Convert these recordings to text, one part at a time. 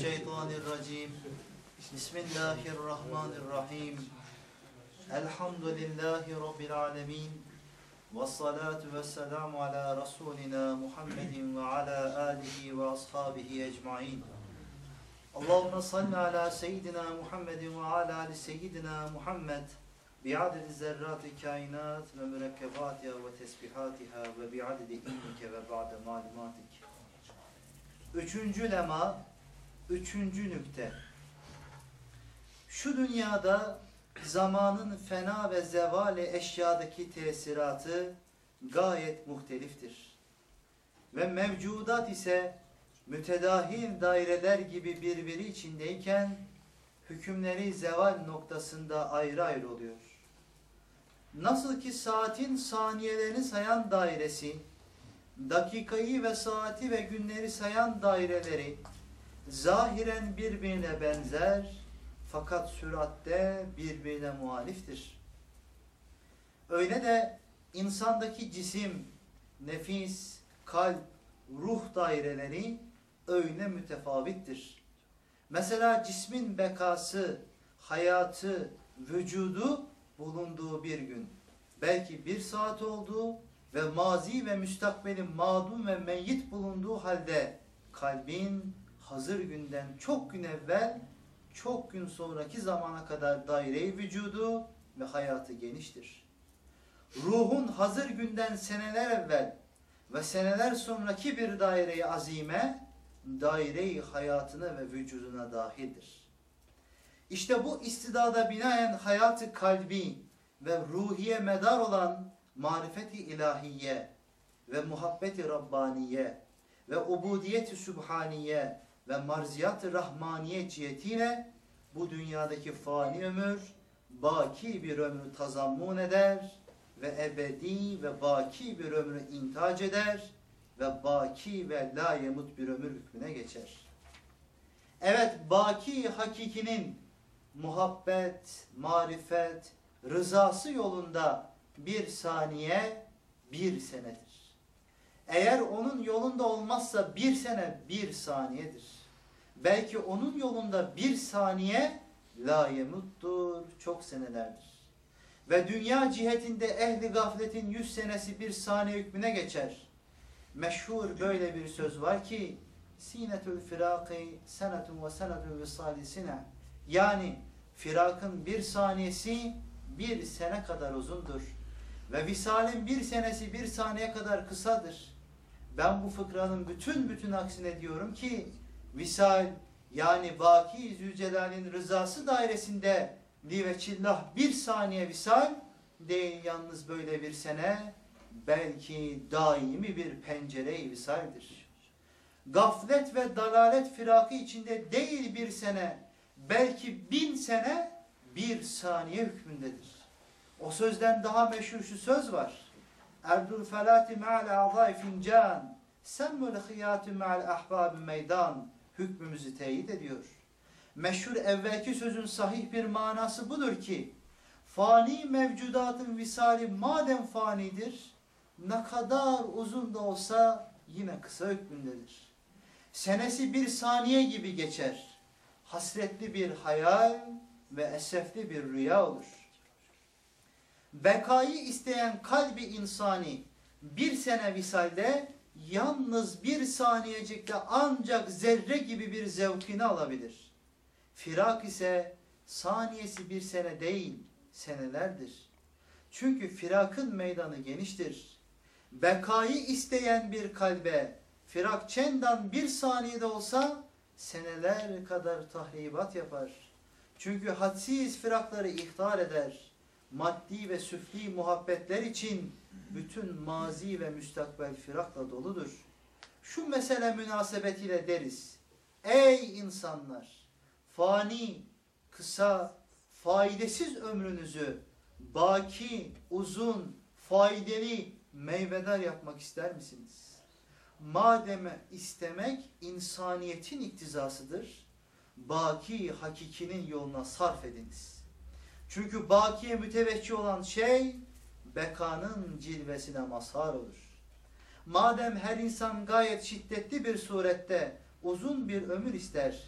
Şeytanirracim. Bismillahirrahmanirrahim. Elhamdülillahi Rabbil alemin. Ve salatu ala Resulina Muhammedin ve ala alihi ve ashabihi ecmain. Allahümme salli ala seyyidina Muhammedin ve ala ali seyyidina Muhammed bi'adedi zerrati kainat ve mürekkebatiha ve tesbihatiha ve bi'adedi ilmike ve ba'de malumatik. Üçüncü lema, üçüncü nükte. Şu dünyada zamanın fena ve zevali eşyadaki tesiratı gayet muhteliftir. Ve mevcudat ise mütedahil daireler gibi birbiri içindeyken hükümleri zeval noktasında ayrı ayrı oluyor. Nasıl ki saatin saniyelerini sayan dairesi, dakikayı ve saati ve günleri sayan daireleri zahiren birbirine benzer fakat süratte birbirine muhaliftir. Öyle de insandaki cisim, nefis, kalp, ruh daireleri öyle mütefavittir. Mesela cismin bekası, hayatı, vücudu bulunduğu bir gün, belki bir saat olduğu ve mazi ve müstakbelin madum ve meyyit bulunduğu halde kalbin hazır günden çok gün evvel, çok gün sonraki zamana kadar daire vücudu ve hayatı geniştir. Ruhun hazır günden seneler evvel ve seneler sonraki bir daire-i azime, daire-i hayatına ve vücuduna dahildir. İşte bu istidada binaen hayatı kalbi ve ruhiye medar olan marifeti ilahiye ve muhabbeti rabbaniye ve ubudiyeti sübhaniye ve marziyat-ı rahmaniye cihetiyle bu dünyadaki fani ömür baki bir ömrü tazammun eder ve ebedi ve baki bir ömrü intac eder ve baki ve la yemut bir ömür hükmüne geçer. Evet baki hakikinin muhabbet, marifet, rızası yolunda bir saniye bir senedir. Eğer onun yolunda olmazsa bir sene bir saniyedir. Belki onun yolunda bir saniye la yemuttur, çok senelerdir. Ve dünya cihetinde ehli gafletin yüz senesi bir saniye hükmüne geçer. Meşhur böyle bir söz var ki sinetül firaki senetun ve senetül visalisine yani firakın bir saniyesi bir sene kadar uzundur. Ve visalin bir senesi bir saniye kadar kısadır. Ben bu fıkranın bütün bütün aksine diyorum ki visal yani Baki Zülcelal'in rızası dairesinde li ve çillah bir saniye visal değil yalnız böyle bir sene belki daimi bir pencere-i visaldir. Gaflet ve dalalet firakı içinde değil bir sene belki bin sene bir saniye hükmündedir. O sözden daha meşhur şu söz var. Erdul felati ma'al a'zai fincan semmül hıyatü ma'al ahbabi meydan hükmümüzü teyit ediyor. Meşhur evvelki sözün sahih bir manası budur ki fani mevcudatın visali madem fanidir ne kadar uzun da olsa yine kısa hükmündedir. Senesi bir saniye gibi geçer. Hasretli bir hayal ve esefli bir rüya olur. Bekayı isteyen kalbi insani bir sene visalde yalnız bir saniyecikte ancak zerre gibi bir zevkini alabilir. Firak ise saniyesi bir sene değil, senelerdir. Çünkü firakın meydanı geniştir. Bekayı isteyen bir kalbe firak çendan bir saniyede olsa seneler kadar tahribat yapar. Çünkü hadsiz firakları ihtar eder. Maddi ve süfli muhabbetler için bütün mazi ve müstakbel firakla doludur. Şu mesele münasebetiyle deriz. Ey insanlar! Fani, kısa, faydasız ömrünüzü baki, uzun, faydalı, meyvedar yapmak ister misiniz? Madem istemek insaniyetin iktizasıdır, baki hakikinin yoluna sarf ediniz. Çünkü bakiye müteveccih olan şey, bekanın cilvesine mazhar olur. Madem her insan gayet şiddetli bir surette uzun bir ömür ister,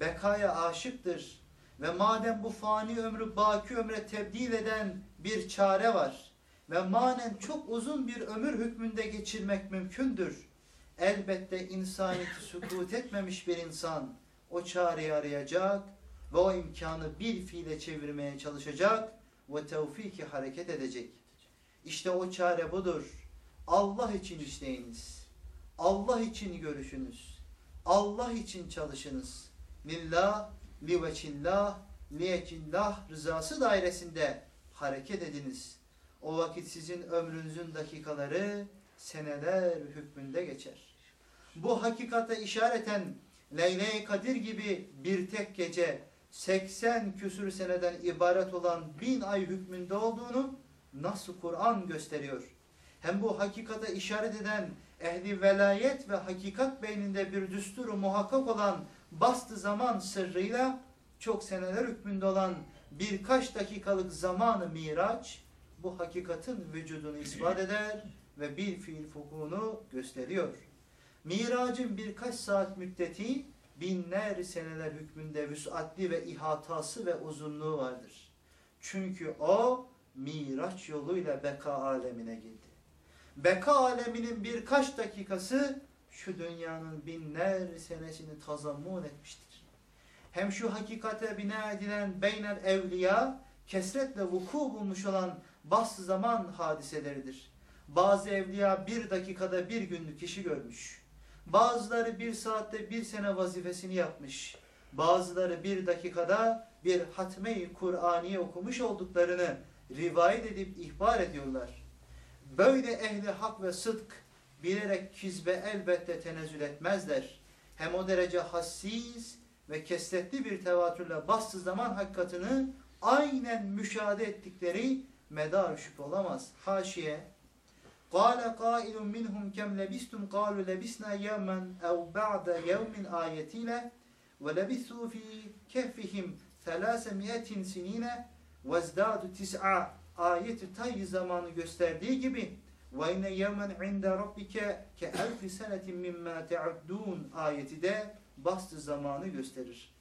bekaya aşıktır. Ve madem bu fani ömrü baki ömre tebdil eden bir çare var ve manen çok uzun bir ömür hükmünde geçirmek mümkündür. Elbette insaniyeti sukut etmemiş bir insan o çareyi arayacak ve o imkanı bir fiile çevirmeye çalışacak ve tevfiki hareket edecek. İşte o çare budur. Allah için işleyiniz. Allah için görüşünüz. Allah için çalışınız. Lillah, liveçillah, liyekillah rızası dairesinde hareket ediniz. O vakit sizin ömrünüzün dakikaları seneler hükmünde geçer. Bu hakikate işareten Leyle-i Kadir gibi bir tek gece 80 küsür seneden ibaret olan bin ay hükmünde olduğunu nasıl Kur'an gösteriyor. Hem bu hakikate işaret eden ehli velayet ve hakikat beyninde bir düsturu muhakkak olan bastı zaman sırrıyla çok seneler hükmünde olan birkaç dakikalık zamanı miraç bu hakikatin vücudunu ispat eder ve bir fiil fukunu gösteriyor. Miracın birkaç saat müddeti binler seneler hükmünde vüsatli ve ihatası ve uzunluğu vardır. Çünkü o miraç yoluyla beka alemine girdi. Beka aleminin birkaç dakikası şu dünyanın binler senesini tazammun etmiştir. Hem şu hakikate bina edilen beynel evliya kesretle vuku bulmuş olan bas zaman hadiseleridir. Bazı evliya bir dakikada bir günlük işi görmüş. Bazıları bir saatte bir sene vazifesini yapmış. Bazıları bir dakikada bir hatme-i Kur'aniye okumuş olduklarını rivayet edip ihbar ediyorlar. Böyle ehli hak ve sıdk bilerek kizbe elbette tenezzül etmezler. Hem o derece hassiz ve kesretli bir tevatürle bastı zaman hakikatını aynen müşahede ettikleri medar şüphe olamaz. Haşiye قال قائل منهم كم لبستم قالوا لبسنا يوما أو بعد يوم آيتنا ولبثوا في كهفهم ثلاثمائة سنين vezdadu tis'a ayeti tayyi zamanı gösterdiği gibi ve inne yevmen inde rabbike ke elfi senetin mimma te'uddun ayeti de bastı zamanı gösterir.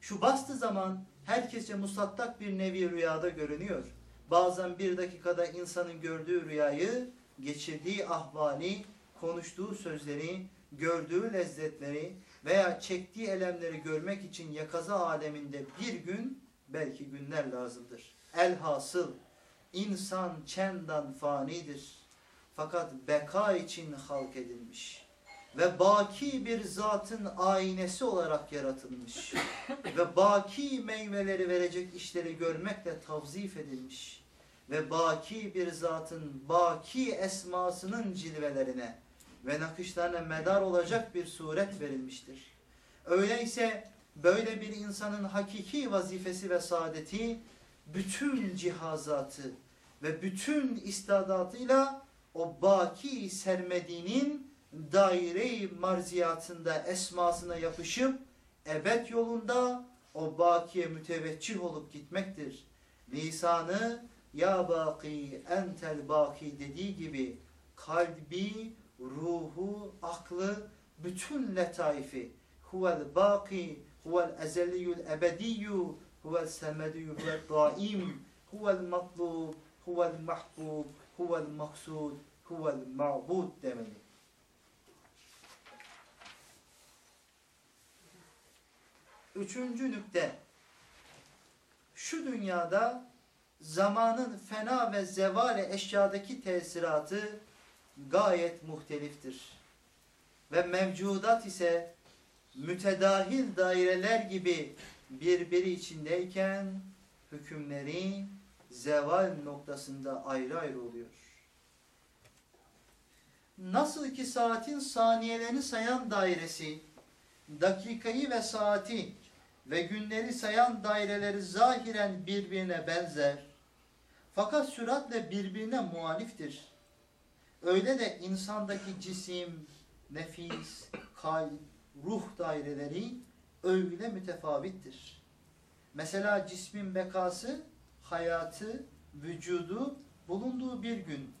Şu bastı zaman herkese musaddak bir nevi rüyada görünüyor. Bazen bir dakikada insanın gördüğü rüyayı, geçirdiği ahvali, konuştuğu sözleri, gördüğü lezzetleri veya çektiği elemleri görmek için yakaza aleminde bir gün belki günler lazımdır. Elhasıl insan çendan fanidir. Fakat beka için halk edilmiş. Ve baki bir zatın aynesi olarak yaratılmış. ve baki meyveleri verecek işleri görmekle tavzif edilmiş. Ve baki bir zatın baki esmasının cilvelerine ve nakışlarına medar olacak bir suret verilmiştir. Öyleyse böyle bir insanın hakiki vazifesi ve saadeti bütün cihazatı ve bütün istadatıyla o baki sermediğinin daire-i marziyatında esmasına yapışıp ebed yolunda o bakiye müteveccih olup gitmektir. Lisanı ya baki entel baki dediği gibi kalbi, ruhu, aklı, bütün letaifi huvel baki, huvel ezeliyyül ebediyyü, huvel semediyyü, huvel daim, huvel matlub, huvel mahbub, huvel maksud, huvel ma'bud demeli. Üçüncü nükte. Şu dünyada zamanın fena ve zevale eşyadaki tesiratı gayet muhteliftir. Ve mevcudat ise mütedahil daireler gibi birbiri içindeyken hükümleri zeval noktasında ayrı ayrı oluyor. Nasıl ki saatin saniyelerini sayan dairesi, dakikayı ve saati ve günleri sayan daireleri zahiren birbirine benzer, fakat süratle birbirine muhaliftir. Öyle de insandaki cisim, nefis, kalp, ruh daireleri öyle mütefavittir. Mesela cismin bekası, hayatı, vücudu bulunduğu bir gün,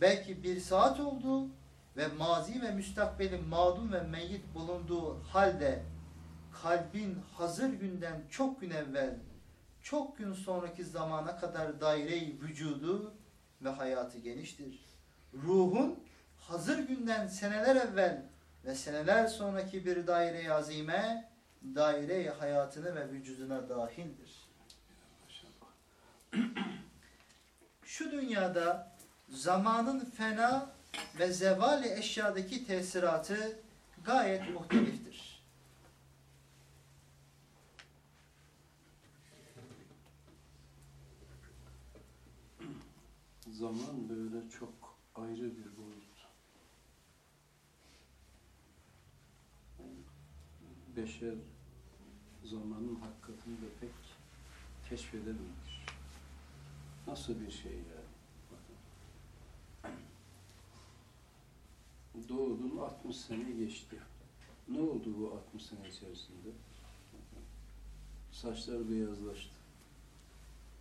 belki bir saat oldu ve mazi ve müstakbelin madum ve meyyit bulunduğu halde kalbin hazır günden çok gün evvel, çok gün sonraki zamana kadar daire-i vücudu ve hayatı geniştir. Ruhun hazır günden seneler evvel ve seneler sonraki bir daire-i azime, daire-i hayatını ve vücuduna dahildir. Şu dünyada zamanın fena ve zevali eşyadaki tesiratı gayet muhteliftir. Zaman böyle çok ayrı bir Beşer zamanın hakikatini de pek keşfedememiş. Nasıl bir şey yani? Bakın. Doğdun 60 sene geçti. Ne oldu bu 60 sene içerisinde? Saçlar beyazlaştı.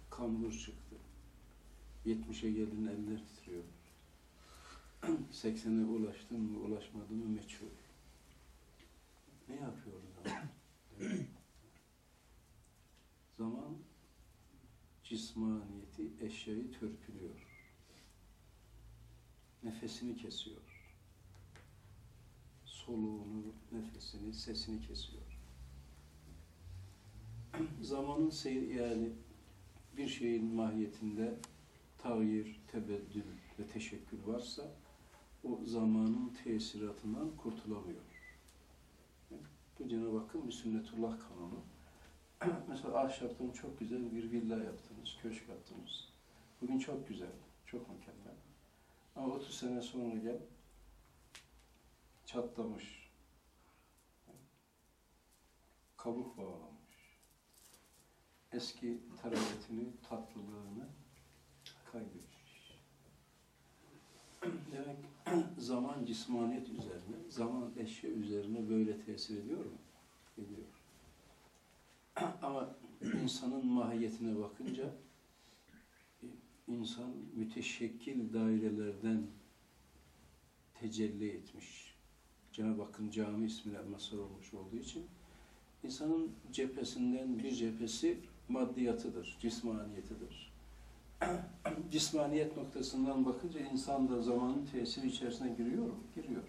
Kambur çıktı. 70'e gelin eller titriyor. 80'e ulaştın mı ulaşmadın mı meçhul. Ne yapıyor zaman? Değil mi? zaman cismaniyeti, eşyayı törpülüyor. Nefesini kesiyor. Soluğunu, nefesini, sesini kesiyor. Zamanın seyir yani bir şeyin mahiyetinde tağyir, tebeddül ve teşekkül varsa o zamanın tesiratından kurtulamıyor. Bu Cenab-ı Hakk'ın bir sünnetullah kanunu. Mesela ahşaptan çok güzel bir villa yaptınız, köşk yaptınız. Bugün çok güzel, çok mükemmel. Ama 30 sene sonra gel, çatlamış, kabuk bağlamış, eski taravetini, tatlılığını kaybetmiş. Demek zaman cismaniyet üzerine, zaman eşya üzerine böyle tesir ediyor mu? Ediyor. Ama insanın mahiyetine bakınca insan müteşekkil dairelerden tecelli etmiş. Cenab-ı Hakk'ın cami ismine mazhar olmuş olduğu için insanın cephesinden bir cephesi maddiyatıdır, cismaniyetidir. Cismaniyet noktasından bakınca insan da zamanın tesiri içerisine giriyor mu? Giriyor.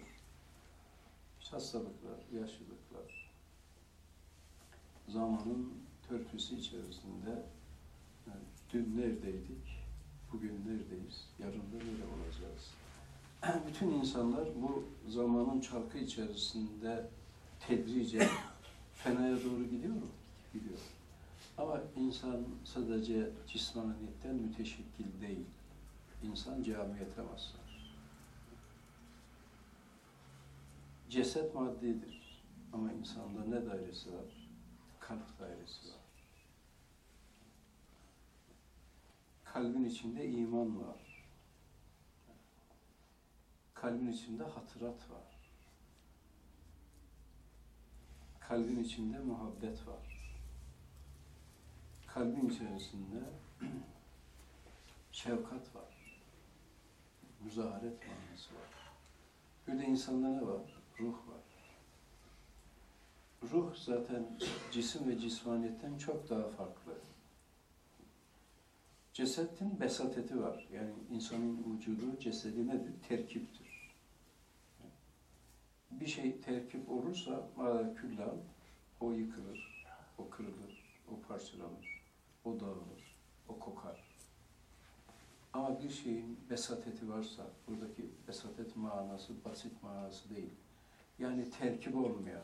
İşte hastalıklar, yaşlılıklar, zamanın törpüsü içerisinde yani dün neredeydik, bugün neredeyiz, yarın da nerede olacağız? Bütün insanlar bu zamanın çarkı içerisinde tedricen fenaya doğru gidiyor mu? Gidiyor. Ama insan sadece cismaniyetten müteşekkil değil. İnsan camiyete mazhar. Ceset maddidir. Ama insanda ne dairesi var? Kalp dairesi var. Kalbin içinde iman var. Kalbin içinde hatırat var. Kalbin içinde muhabbet var kalbin içerisinde şefkat var. Müzaharet manası var. Bir de insanda ne var? Ruh var. Ruh zaten cisim ve cismaniyetten çok daha farklı. Cesetin besateti var. Yani insanın vücudu, cesedi nedir? Terkiptir. Bir şey terkip olursa mâle küllan, o yıkılır, o kırılır, o parçalanır o dağılır, o kokar. Ama bir şeyin besateti varsa, buradaki besatet manası basit manası değil. Yani terkip olmayan.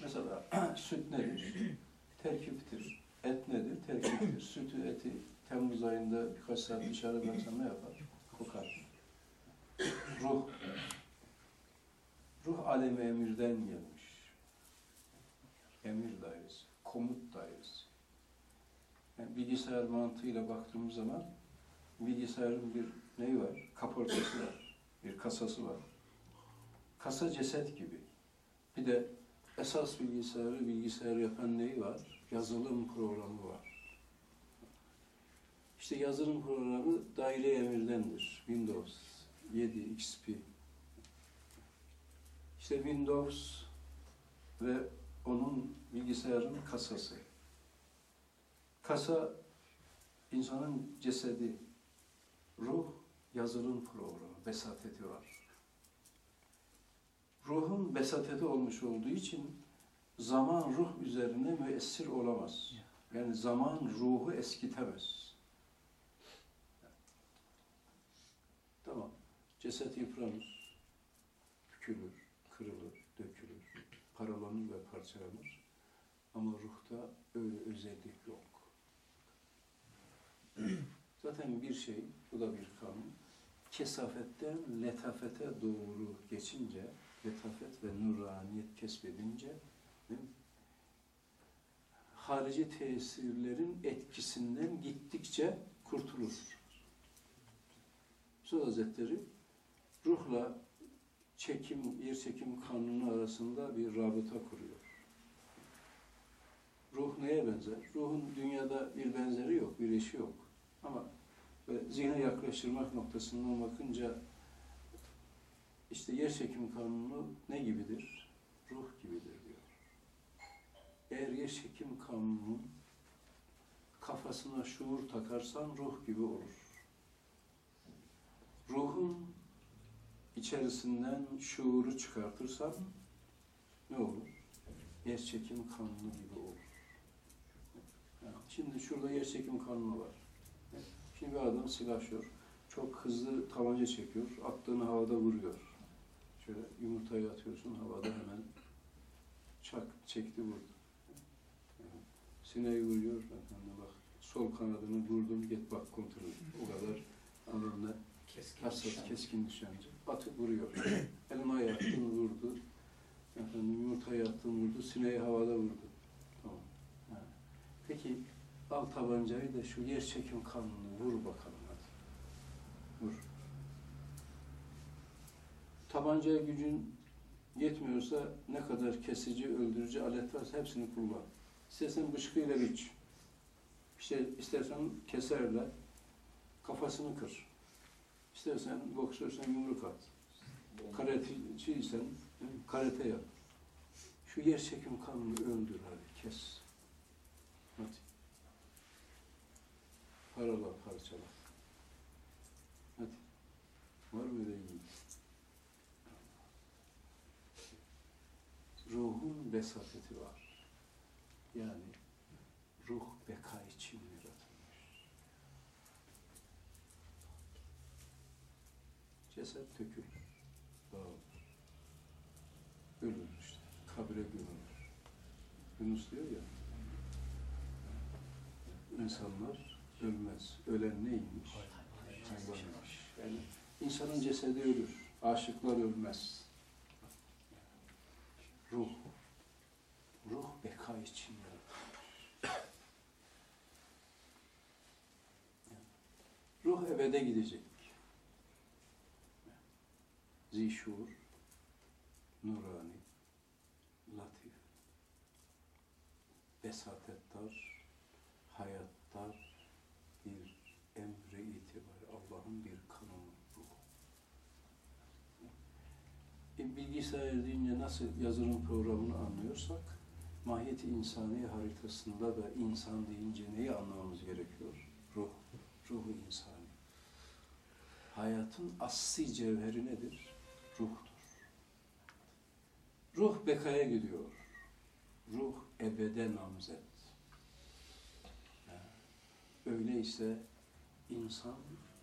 Mesela süt nedir? Terkiptir. Et nedir? Terkiptir. Sütü, eti Temmuz ayında birkaç saat dışarı bıraksan ne yapar? Kokar. Ruh. Ruh alemi emirden gelmiş. Emir dairesi, komut dairesi. Yani bilgisayar mantığıyla baktığımız zaman bilgisayarın bir neyi var? Kaportası var. Bir kasası var. Kasa ceset gibi. Bir de esas bilgisayarı bilgisayar yapan neyi var? Yazılım programı var. İşte yazılım programı daire emirdendir. Windows 7 XP. İşte Windows ve onun bilgisayarın kasası. Kasa insanın cesedi, ruh yazılım programı, besateti var. Ruhun besateti olmuş olduğu için zaman ruh üzerine müessir olamaz. Yani zaman ruhu eskitemez. Tamam. Ceset yıpranır, bükülür, kırılır, dökülür, paralanır ve parçalanır. Ama ruhta öyle özellik yok. Zaten bir şey, bu da bir kanun, kesafetten letafete doğru geçince, letafet ve nuraniyet kesbedince, harici tesirlerin etkisinden gittikçe kurtulur. Üstad Hazretleri ruhla çekim, yer çekim kanunu arasında bir rabıta kuruyor. Ruh neye benzer? Ruhun dünyada bir benzeri yok, bir eşi yok. Ama zihne yaklaştırmak noktasından bakınca işte yer çekim kanunu ne gibidir? Ruh gibidir diyor. Eğer yer çekim kanunu kafasına şuur takarsan ruh gibi olur. Ruhun içerisinden şuuru çıkartırsan ne olur? Yer çekim kanunu gibi olur. Yani şimdi şurada yer çekim kanunu var. Şimdi bir adam silahşör. Çok hızlı tabanca çekiyor. Attığını havada vuruyor. Şöyle yumurtayı atıyorsun havada hemen çak çekti vurdu. Yani sineği vuruyor. Efendim bak sol kanadını vurdum git bak kontrol. O kadar anında hassas keskin nişancı. Atıp vuruyor. Elmayı attın vurdu. Efendim yumurtayı attın vurdu. Sineği havada vurdu. Tamam. Ha. Peki al tabancayı da şu yer çekim kanunu vur bakalım hadi. Vur. Tabancaya gücün yetmiyorsa ne kadar kesici, öldürücü alet varsa hepsini kullan. İstersen bıçkıyla biç. İşte istersen keserle kafasını kır. İstersen boksörsen yumruk at. Karateciysen karate yap. Şu yer çekim kanunu öldür hadi kes. Hadi. Parala parçala. Hadi. Var mı yiğit? Ruhun besateti var. Yani ruh beka için yaratılmış. Ceset dökülür, dağılır. Ölür işte, kabre gömülür. Yunus diyor ya, insanlar ölmez. Ölen neymiş? Hayvanmış. Yani insanın cesedi ölür. Aşıklar ölmez. Ruh. Ruh beka için yaratılmış. Ruh ebede gidecek. Zişur, nurani, latif, besatettar, hayattar, bir emre itibarı, Allah'ın bir kanunu ruhu. E, bilgisayar deyince nasıl yazılım programını anlıyorsak, mahiyeti insani haritasında da insan deyince neyi anlamamız gerekiyor? Ruh, ruhu insani. Hayatın asli cevheri nedir? Ruhtur. Ruh bekaya gidiyor. Ruh ebede namzet. Öyleyse insan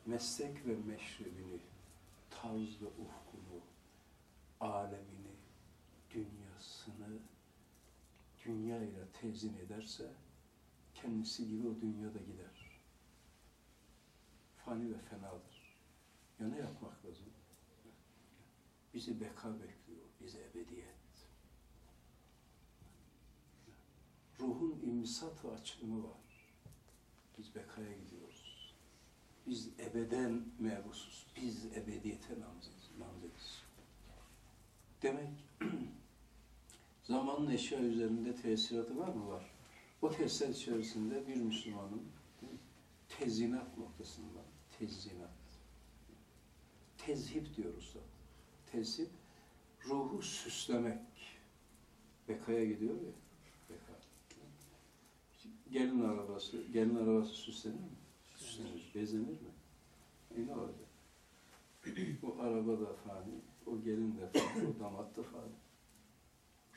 meslek ve meşrebini, tarz ve ufkunu, alemini, dünyasını dünya ile tezin ederse kendisi gibi o dünyada gider. Fani ve fenadır. Ya ne yapmak lazım? Bizi beka bekliyor, bizi ebediyet. Ruhun imsat ve açılımı var. Biz bekaya gidiyoruz. Biz ebeden mebusuz. Biz ebediyete namzediz. namzediz. Demek zamanın eşya üzerinde tesiratı var mı? Var. O tesirat içerisinde bir Müslümanın tezinat noktasında, tezinat, tezhip diyoruz da. Tezhip, ruhu süslemek. Bekaya gidiyor ya. Beka. Gelin arabası, gelin arabası süslenir mi? Süslenir. Bezenir mi? E ne olacak? o araba da fani, o gelin de fani, o damat da fani.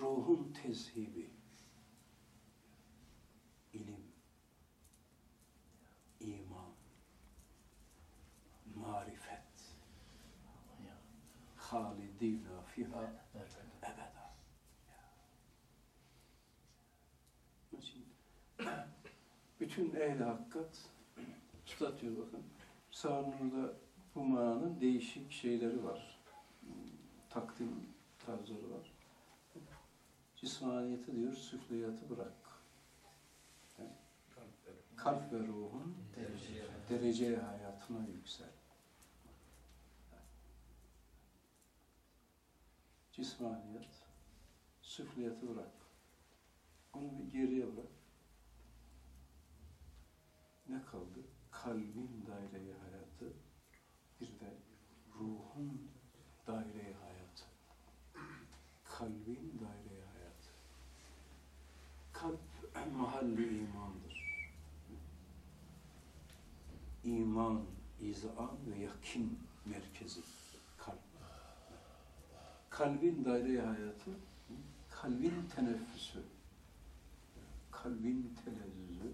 Ruhun tezhibi, ilim, iman, marifet, halidina fiha ebeda. Bütün ehl-i hakikat tutatıyor bakın. Sağnur'da bu mananın değişik şeyleri var. Takdim tarzları var. Cismaniyeti diyor, süfliyatı bırak. Yani kalp ve ruhun derece hayatına yüksel. Cismaniyet, süfliyatı bırak. Onu bir geriye bırak. Ne kaldı? Kalbin daireye hayatı, bir de ruhun daireye hayatı. Kalbin daireye hayatı. Kalp mahalli imandır. İman, izan ve yakin merkezi kalp. Kalbin daireye hayatı, kalbin teneffüsü, kalbin telezzüzü,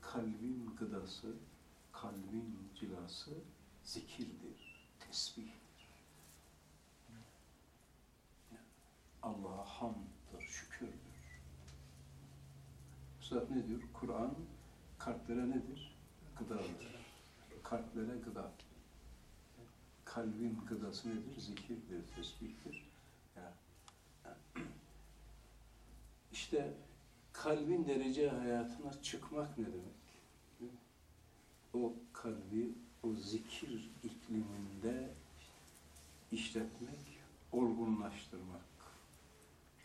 kalbin gıdası, kalbin cilası zikirdir, tesbihtir. Allah'a hamdır, Üstad ne diyor? Kur'an kalplere nedir? Gıdadır. Kalplere gıda. Kalbin gıdası nedir? Zikirdir, tesbihtir. Ya. İşte kalbin derece hayatına çıkmak ne demek? O kalbi o zikir ikliminde işletmek, olgunlaştırmak.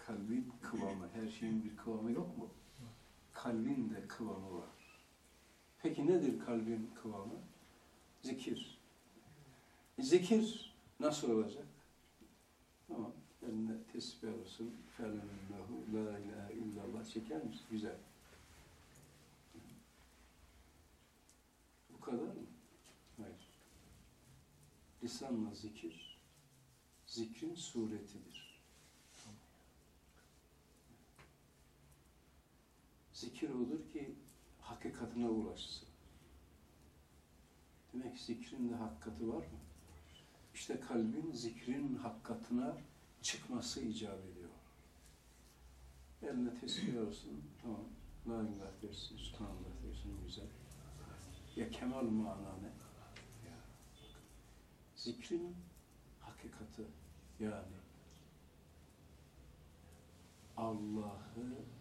Kalbin kıvamı, her şeyin bir kıvamı yok mu? Kalbin de kıvamı var. Peki nedir kalbin kıvamı? Zikir. Zikir nasıl olacak? Tamam, eline tesbih alırsın. Felenillahu la ilahe illallah çeker misin? Güzel. Bu kadar mı? Hayır. Lisanla zikir, zikrin suretidir. Zikir olur ki hakikatine ulaşsın. Demek zikrin de hakikati var mı? İşte kalbin zikrin hakkatına çıkması icap ediyor. Eline tesbih olsun, tamam. La ilah dersin, subhanallah dersin, güzel. Ya kemal mana ne? Zikrin hakikati yani Allah'ı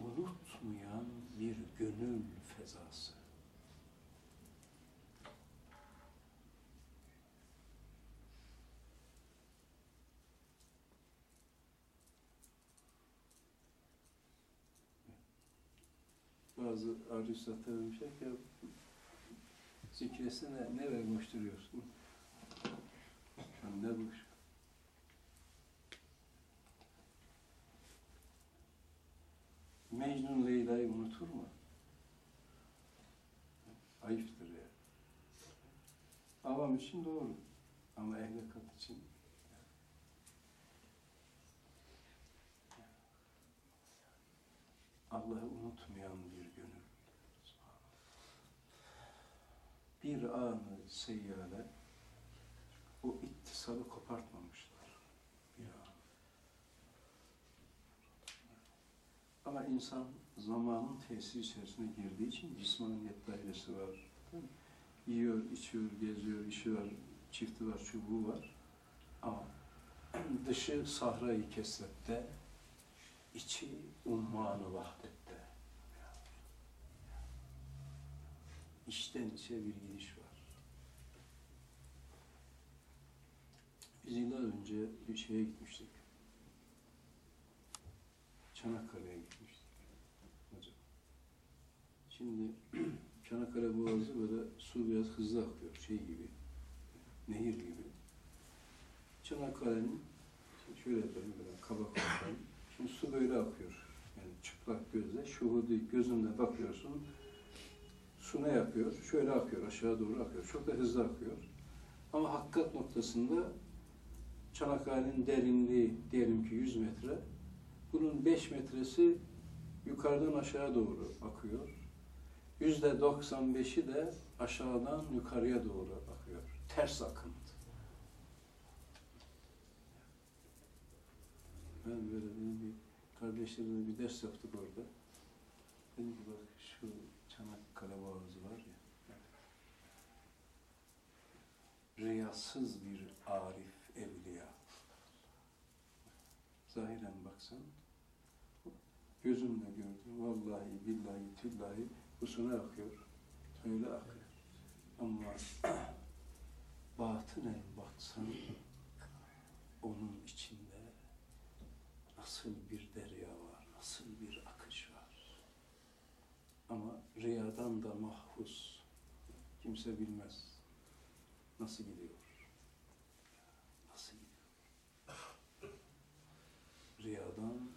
unutmayan bir gönül fezası. Bazı arı üstadlar demişler ki zikresine ne vermiş duruyorsun? Ne bu? Mecnun Leyla'yı unutur mu? Ayıptır ya. Avam için doğru. Ama ehli kat için Allah'ı unutmayan bir gönül. Bir anı seyyale o ittisalı kopartmamışlar. Bir an. Ama insan zamanın tesiri içerisine girdiği için cismaniyet dairesi var. Yiyor, içiyor, geziyor, işi var, çifti var, çubuğu var. Ama dışı sahra-i kesrette, içi ummanı vahdette. İçten içe bir gidiş var. Biz yıllar önce bir şeye gitmiştik. Çanakkale'ye gitmiştik. Şimdi Çanakkale Boğazı böyle su biraz hızlı akıyor. Şey gibi. Nehir gibi. Çanakkale'nin şöyle yapayım, böyle kaba konuşalım. Şimdi su böyle akıyor. Yani çıplak gözle, şuhudi gözünle bakıyorsun. Su ne yapıyor? Şöyle akıyor, aşağı doğru akıyor. Çok da hızlı akıyor. Ama hakikat noktasında Çanakkale'nin derinliği diyelim ki 100 metre. Bunun 5 metresi yukarıdan aşağı doğru akıyor. Yüzde 95'i de aşağıdan yukarıya doğru akıyor. Ters akıntı. Ben böyle benim bir kardeşlerimle bir ders yaptık orada. Dedim ki bak şu Çanakkale Boğazı var ya. Riyasız bir arif evliya. Zahiren baksan gözümle gördüm. Vallahi billahi tillahi bu suna akıyor. Öyle akıyor. Ama batınen baksan onun içinde nasıl bir derya var, nasıl bir akış var. Ama riyadan da mahfuz. Kimse bilmez. Nasıl gidiyor? Nasıl gidiyor? Riyadan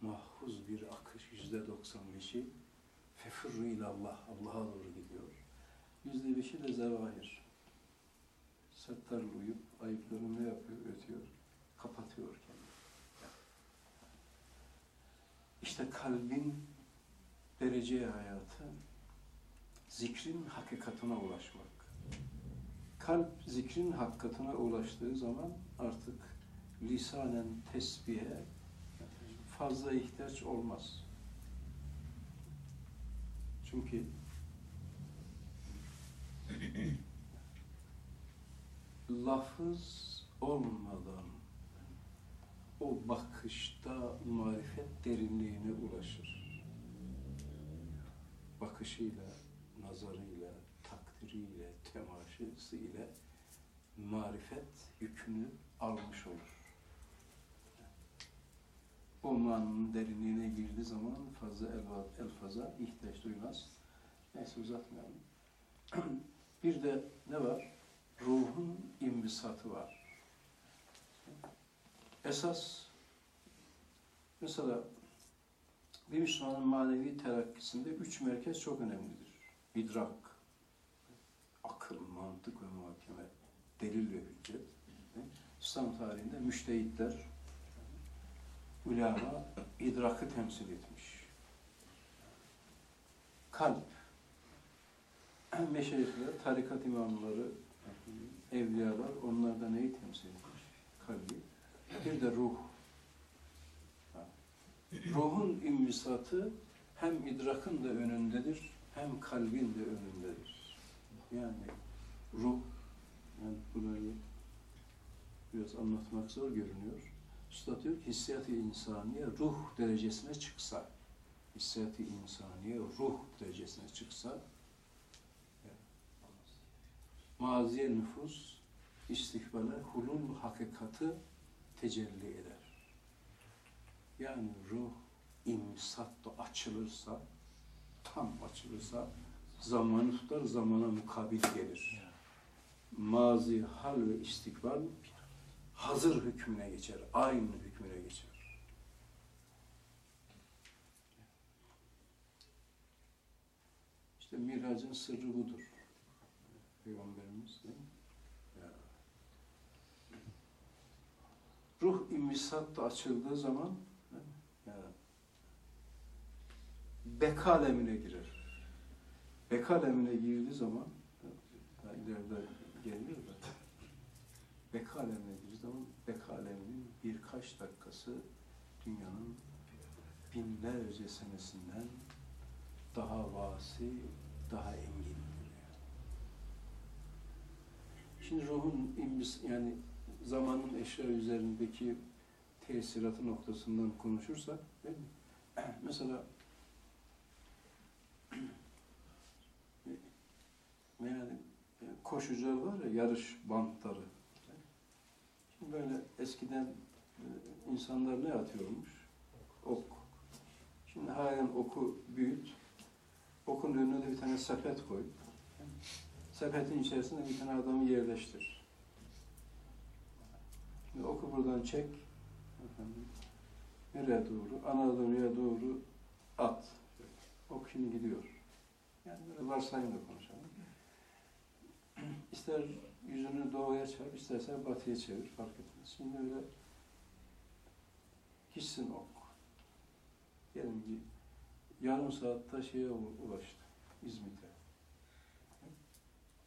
mahfuz bir akış yüzde doksan beşi fefirru ilallah Allah'a doğru gidiyor. Yüzde beşi de zevahir. Settar uyup ayıplarını ne yapıyor? Ötüyor. Kapatıyor kendini. İşte kalbin derece hayatı zikrin hakikatına ulaşmak. Kalp zikrin hakikatine ulaştığı zaman artık lisanen tesbihe fazla ihtiyaç olmaz. Çünkü lafız olmadan o bakışta marifet derinliğine ulaşır. Bakışıyla, nazarıyla, takdiriyle, temaşasıyla marifet yükünü almış olur. O manın derinliğine girdiği zaman fazla elfaza ihtiyaç duymaz. Neyse uzatmayalım. Bir de ne var? Ruhun imbisatı var. Esas mesela bir Müslümanın manevi terakkisinde üç merkez çok önemlidir. İdrak, akıl, mantık ve muhakeme, delil ve hüccet. İslam tarihinde müştehitler, ulema idrakı temsil etmiş. Kalp, meşayihler, tarikat imamları, evliyalar onlar da neyi temsil etmiş? Kalbi. Bir de ruh. Ruhun imbisatı hem idrakın da önündedir, hem kalbin de önündedir. Yani ruh, yani burayı biraz anlatmak zor görünüyor. Üstad diyor ki hissiyat-ı insaniye ruh derecesine çıksa, hissiyat-ı insaniye ruh derecesine çıksa, maziye nüfus istikbale hulul hakikati tecelli eder. Yani ruh imsatla açılırsa, tam açılırsa zamanı tutar, zamana mukabil gelir. Mazi, hal ve istikbal hazır hükmüne geçer, aynı hükmüne geçer. İşte miracın sırrı budur. Peygamberimiz değil mi? Ruh immisatta açıldığı zaman ya, beka alemine girer. Beka alemine girdiği zaman daha ileride geliyor da beka alemine girdiği beka aleminin birkaç dakikası dünyanın binlerce senesinden daha vasi, daha engin. Şimdi ruhun imbis, yani zamanın eşya üzerindeki tesiratı noktasından konuşursak, değil mi? mesela yani koşucular var ya, yarış bantları. Böyle eskiden e, insanlar ne atıyormuş? Ok. Şimdi halen oku büyüt, okun önüne de bir tane sepet koy. Sepetin içerisinde bir tane adamı yerleştir. Şimdi oku buradan çek, efendim, nereye doğru? Anadolu'ya doğru at. Ok şimdi gidiyor. Yani böyle varsayımla konuşalım. İster yüzünü doğuya çevir, istersen batıya çevir, fark etmez. Şimdi öyle gitsin ok. Diyelim ki yarım saatte şeye ulaştı, İzmit'e.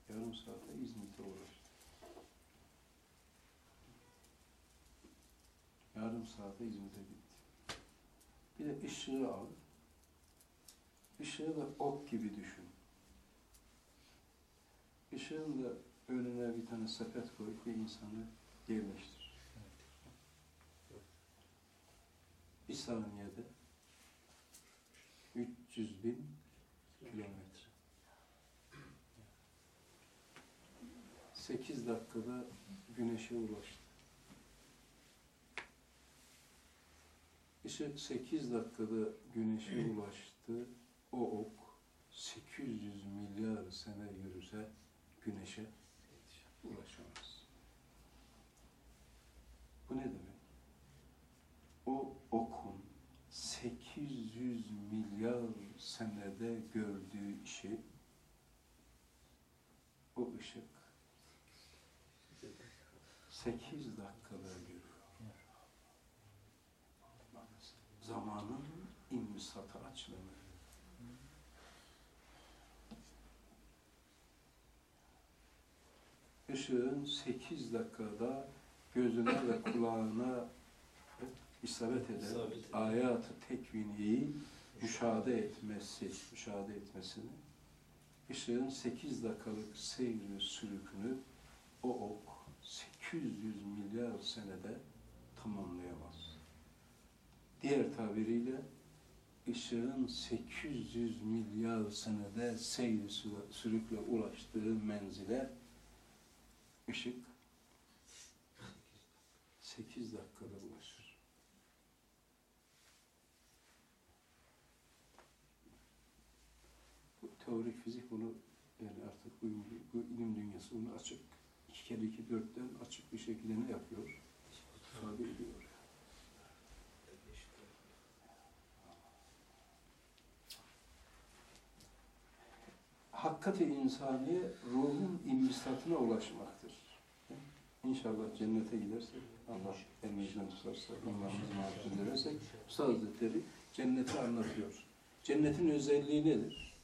Yarım saatte İzmit'e ulaştı. Yarım saate İzmit'e gitti. Bir de ışığı al. Işığı da ok gibi düşün. Işığın da önüne bir tane sepet koy ve insanı yerleştir. Bir saniyede 300 bin kilometre. 8 dakikada güneşe ulaştı. Işık 8 dakikada güneşe ulaştı. O ok 800 milyar sene yürüse güneşe ulaşamaz. Bu ne demek? O okun 800 milyar senede gördüğü işi o ışık 8 dakikada görüyor. Zamanın imsatı açılımı. Işığın 8 dakikada gözüne ve kulağına isabet eden ayat-ı tekviniyeyi müşahede etmesi, müşahede etmesini, ışığın 8 dakikalık seyri sürükünü o ok 800 milyar senede tamamlayamaz. Diğer tabiriyle ışığın 800 milyar senede seyri sü- sürükle ulaştığı menzile ışık 8 dakikada ulaşır. Bu teorik fizik bunu yani artık bu, bu ilim dünyası bunu açık iki kere iki dörtten açık bir şekilde ne yapıyor? İfade ediyor. Hakkat-i insaniye ruhun imrisatına ulaşmaktır. İnşallah cennete gidersek, Allah elimizden tutarsa, imanımızı mahfuz edersek, Usta Hazretleri cenneti anlatıyor. Cennetin özelliği nedir?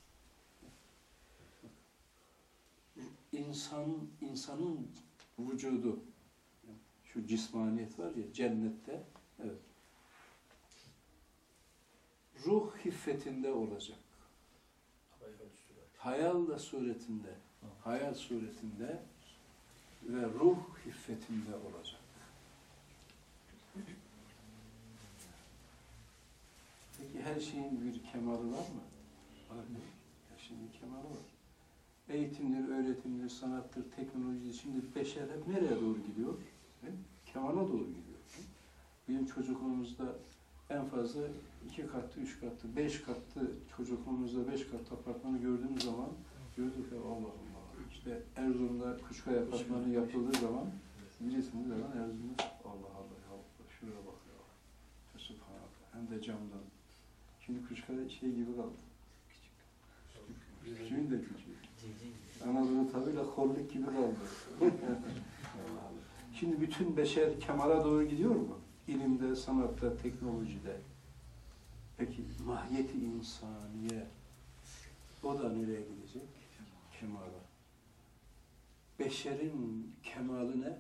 İnsan, insanın vücudu, şu cismaniyet var ya cennette, evet. Ruh hiffetinde olacak. Hayal da suretinde, hayal suretinde ve ruh hiffetinde olacak. Peki her şeyin bir kemalı var mı? Var. Her şeyin bir kemalı var. Eğitimdir, öğretimdir, sanattır, teknolojidir. Şimdi beşer hep nereye doğru gidiyor? Değil doğru gidiyor. Bizim çocukluğumuzda en fazla iki katlı, üç katlı, beş katlı çocukluğumuzda beş katlı apartmanı gördüğümüz zaman diyorduk ya Allah Allah. İşte Erzurum'da Kuşkaya apartmanı yapıldığı zaman bilirsiniz zaman Erzurum'da Allah Allah ya Allah şuraya bak ya. Sübhanallah. Hem de camdan. Şimdi Kuşkaya şey gibi kaldı. Küçük. Şimdi de küçük. Anadolu tabıyla kolluk gibi kaldı. Şimdi bütün beşer kemala doğru gidiyor mu? İlimde, sanatta, teknolojide. Peki mahiyeti insaniye o da nereye gidecek? Kemala. Beşerin kemalı ne?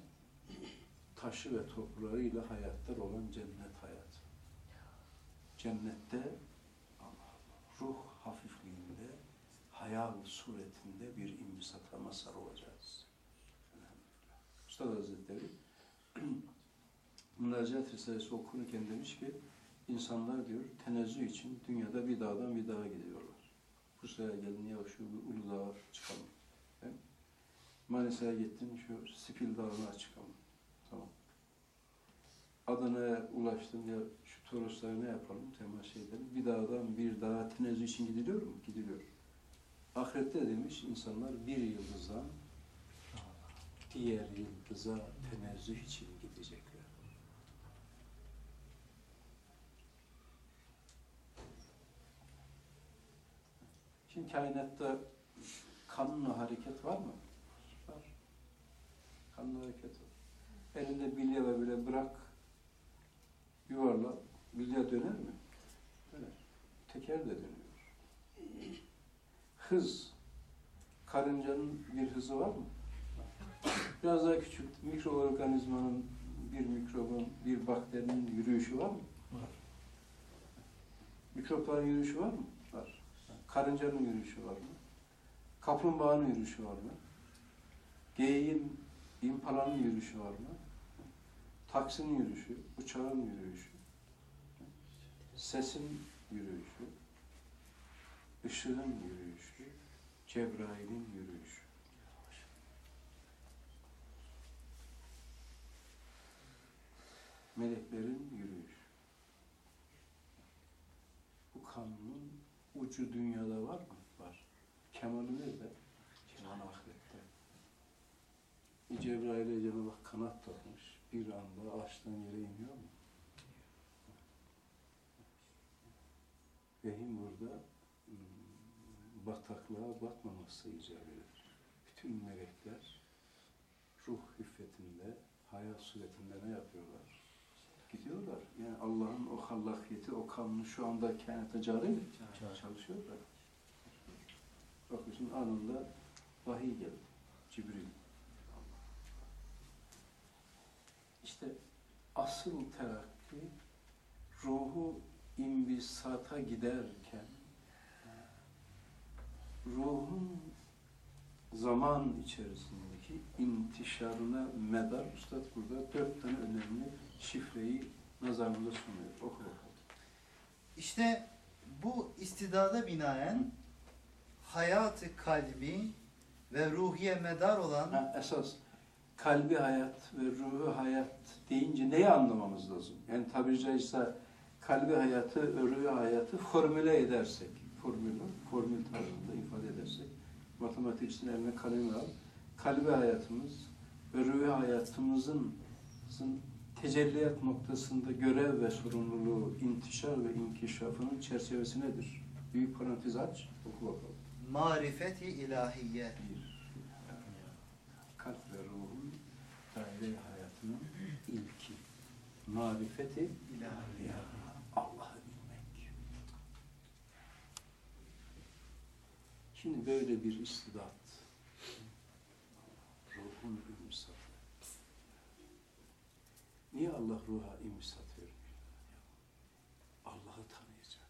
Taşı ve toprağıyla hayatlar olan cennet hayatı. Cennette Allah Allah, ruh hafifliğinde, hayal suretinde bir imbisata mazhar olacağız. Üstad Hazretleri Münacat Risalesi okunurken demiş ki insanlar diyor tenezzüh için dünyada bir dağdan bir dağa gidiyorlar. Bursa'ya geldin ya şu bir Uludağ'a çıkalım. Manisa'ya gittin şu Sipil Dağı'na çıkalım. Tamam. Adana'ya ulaştın ya şu Toroslara ne yapalım temaşa edelim. Bir dağdan bir dağa tenezzüh için gidiliyor mu? Gidiliyor. Ahirette demiş insanlar bir yıldızdan diğer yıldıza tenezzüh için gidecekler. Şimdi kainatta kanunla hareket var mı? Var. Kanunla hareket var. Elinde bilye ve böyle bırak yuvarla bilye döner mi? Döner. Teker de döner. Hız. Karıncanın bir hızı var mı? Biraz daha küçük. Mikroorganizmanın, bir mikrobun, bir bakterinin yürüyüşü var mı? Var. Mikropların yürüyüşü var mı? Var. Karıncanın yürüyüşü var mı? Kaplumbağanın yürüyüşü var mı? Geyiğin, impalanın yürüyüşü var mı? Taksinin yürüyüşü, uçağın yürüyüşü, sesin yürüyüşü, ışığın yürüyüşü, Cebrail'in yürüyüşü. Meleklerin yürüyüşü. Bu kanunun ucu dünyada var mı? Var. Kemalı nerede? Kemal ahirette. Cebrail'e Cenab-ı Hak kanat takmış. Bir anda ağaçtan yere iniyor mu? Vehim burada bataklığa batmaması icap eder. Bütün melekler ruh hüffetinde, hayat suretinde ne yapıyorlar? Gidiyorlar. Yani Allah'ın o hallakiyeti, o kanunu şu anda kainata cari? Çalışıyorlar. Bakıyorsun anında vahiy geldi. Cibril. İşte asıl terakki ruhu imbisata giderken ruhun zaman içerisindeki intişarına medar Üstad burada dört tane önemli şifreyi nazarında sunuyor. Oku bakalım. İşte bu istidada binaen hayatı kalbi ve ruhiye medar olan Ha, esas kalbi hayat ve ruhu hayat deyince neyi anlamamız lazım? Yani tabiri caizse kalbi hayatı ruhu hayatı formüle edersek, formül, formül tarzında ifade edersek, matematikçinin eline kalemi al, kalbi hayatımız ve ruhu hayatımızın zın tecelliyat noktasında görev ve sorumluluğu, intişar ve inkişafının çerçevesi nedir? Büyük parantez aç, oku bakalım. marifeti ilahiye. Bir, kalp ve ruhun daire hayatının ilki. Marifeti İlahiye. Allah'ı bilmek. Şimdi böyle bir istidat, ruhun imsatı. Niye Allah ruha imsat vermiyor? Allah'ı tanıyacak.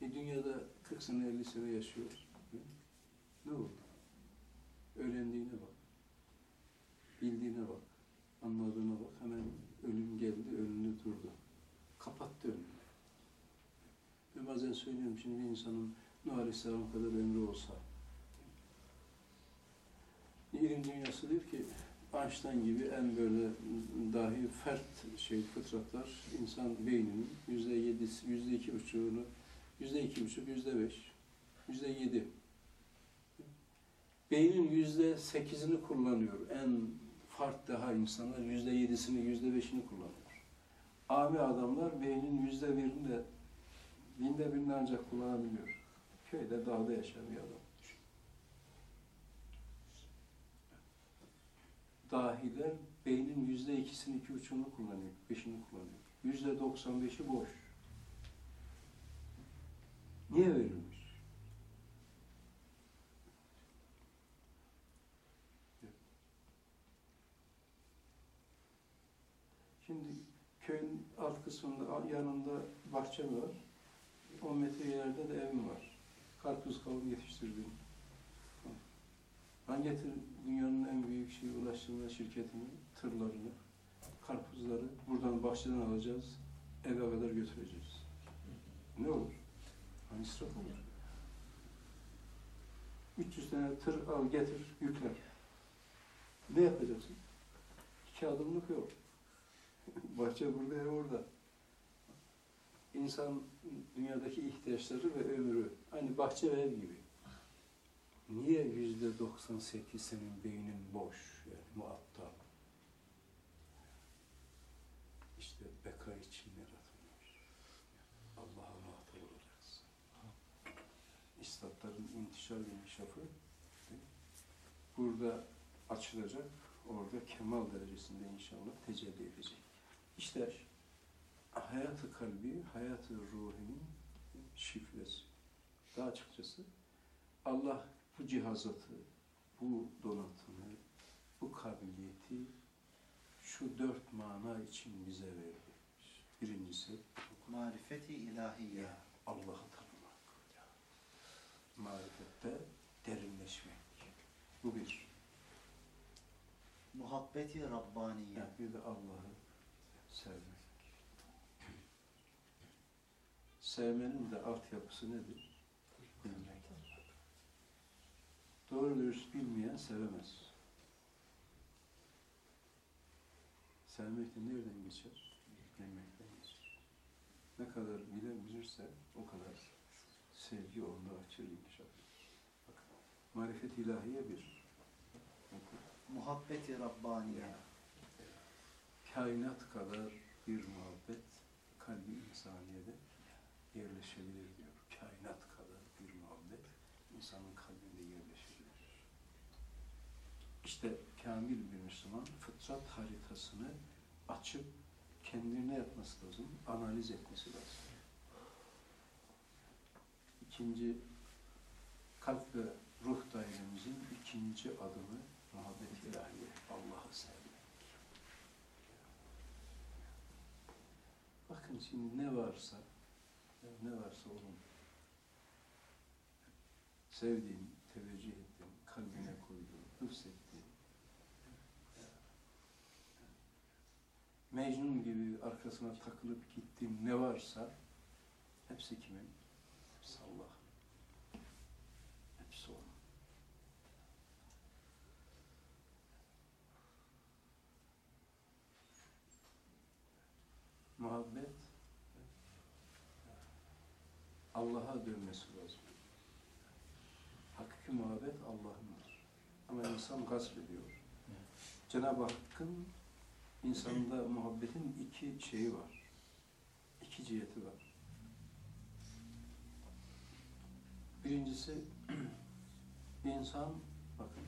E dünyada 40 sene 50 sene yaşıyor. Ne oldu? Öğrendiğine bak. Bildiğine bak. Anladığına bak. Hemen ölüm geldi, önünde durdu. Kapattı önünü. Ben bazen söylüyorum şimdi insanın Nuh Aleyhisselam kadar ömrü olsa ilim dünyası diyor ki Einstein gibi en böyle dahi fert şey fıtratlar insan beyninin yüzde yedisi, yüzde iki buçuğunu, yüzde iki buçuk, yüzde beş, yüzde yedi. Beynin yüzde sekizini kullanıyor. En fark daha insanlar yüzde yedisini, yüzde beşini kullanıyor. Ami adamlar beynin yüzde birini de binde birini ancak kullanabiliyor. Köyde, dağda yaşayan bir adam. düşün. Dahiler beynin yüzde ikisini, iki buçuğunu kullanıyor, beşini kullanıyor. Yüzde doksan beşi boş. Niye verilmiş? Şimdi köyün alt kısmında yanında bahçem var. 10 metre ileride de evim var. Karpuz kavun yetiştirdim. Ben getir dünyanın en büyük şey ulaştırma şirketini, tırlarını, karpuzları buradan bahçeden alacağız, eve kadar götüreceğiz. Ne olur? Hani israf olur. 300 tane tır al getir, yükle. Ne yapacaksın? İki adımlık yol. Bahçe burada, ev orada. İnsan dünyadaki ihtiyaçları ve ömrü aynı bahçe ve ev gibi. Niye yüzde 98 senin beynin boş, yani muatta? İşte beka için yaratılmış. Allah'a muhatap olacaksın. İstatların intişar ve inkişafı burada açılacak, orada kemal derecesinde inşallah tecelli edecek. İşte hayatı kalbi, hayatı ruhinin şifresi. Daha açıkçası Allah bu cihazatı, bu donatımı, bu kabiliyeti şu dört mana için bize verdi. Birincisi Marifeti ilahiye. Allah'ı tanımak. Marifette derinleşmek. Bu bir. Muhabbeti Rabbaniye. Yani bir de Allah'ı sevmek. Sevmenin de altyapısı nedir? Bilmek. Doğru dürüst bilmeyen sevemez. Sevmek de nereden geçer? Bilmekten geçer. Ne kadar bilen bilirse o kadar sevgi onda açır inşallah. Bakın, marifet ilahiye bir. Muhabbeti Rabbaniye. Kainat kadar bir muhabbet kalbi insaniyede yerleşebilir diyor. Kainat kadar bir muhabbet insanın kalbinde yerleşebilir. İşte kamil bir Müslüman fıtrat haritasını açıp kendine yapması lazım, analiz etmesi lazım. İkinci, kalp ve ruh dairemizin ikinci adımı muhabbet ilahiye, Allah'ı sevmek. Bakın şimdi ne varsa, ne varsa onun sevdiğin, teveccüh ettiğin, kalbine koyduğun, hıfzettiğin, Mecnun gibi arkasına takılıp gittiğin ne varsa hepsi kimin? Hepsi Allah. Hepsi onun. Muhabbet Allah'a dönmesi lazım. Hakiki muhabbet Allah'ındır. Ama insan gasp ediyor. Cenab-ı Hakk'ın insanda muhabbetin iki şeyi var. İki ciheti var. Birincisi insan bakın